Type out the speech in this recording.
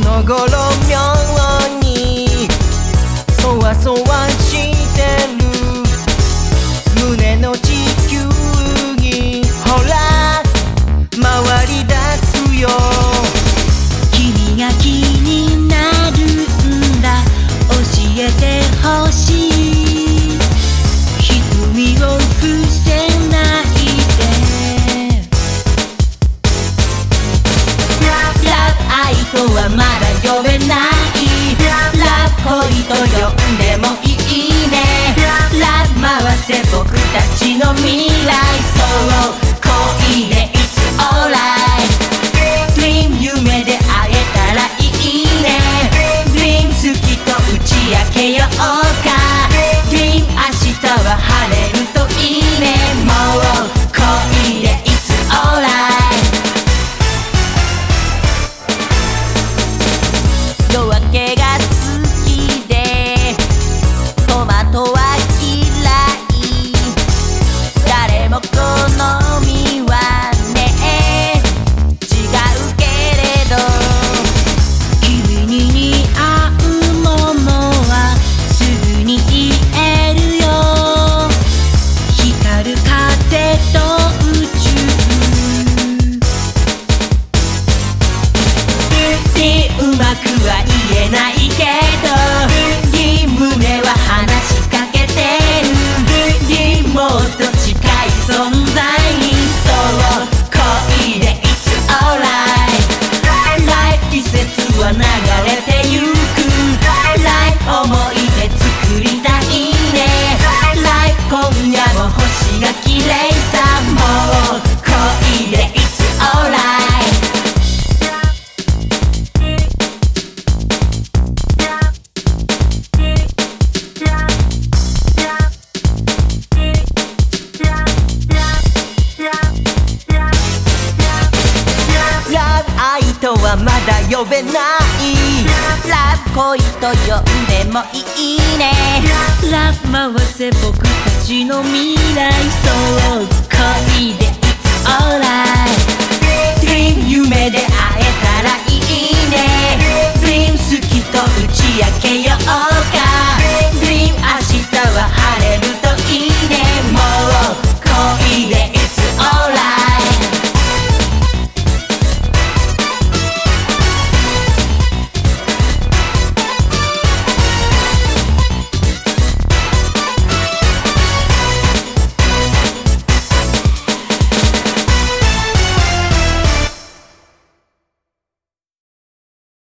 の頃妙にそわそわしてる胸の地球儀ほら回り出すよ君が気になるんだ教えてほしいブ恋 nocturna はまだ呼べない。ラブ恋と呼んでもいいね。ラブ回せ僕たちの未来そう恋で It's alright 夢夢で会えたらいいね。Dream 好きと打ち明けよ